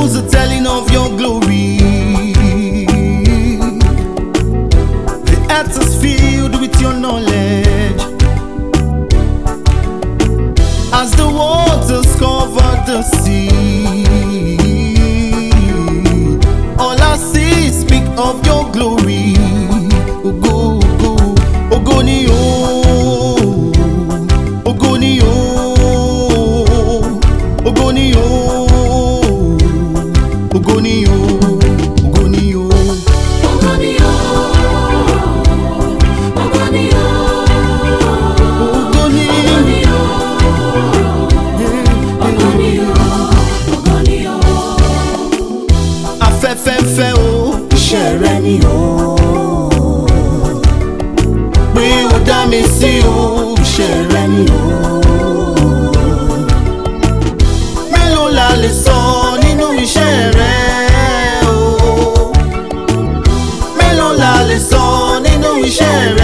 Who's the telling of your glory? The earth is filled with your knowledge. As the waters cover the sea. fẹ́ fẹ́ fẹ́ o. iṣẹ́ rẹ ni o. pé o dá mi sí o. iṣẹ́ rẹ ni o. mélòó la lè sọ nínú iṣẹ́ rẹ o. mélòó la lè sọ nínú iṣẹ́ rẹ.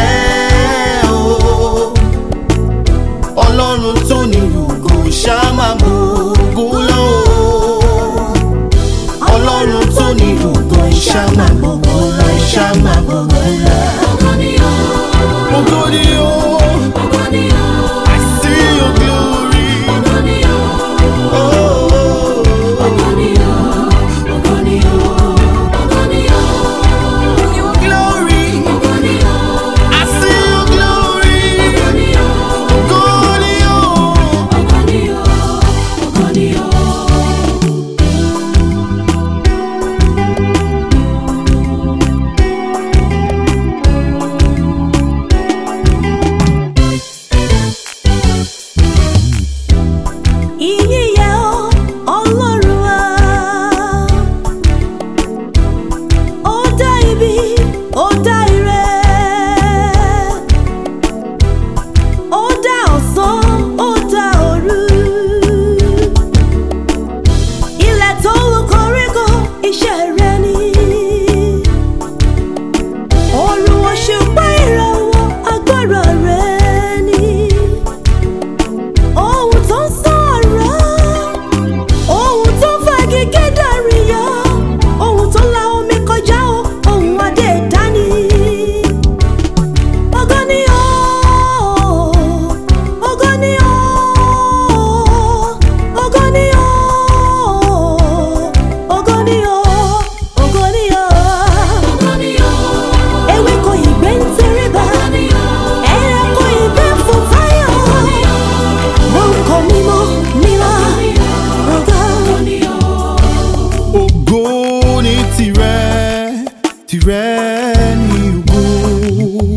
when you go.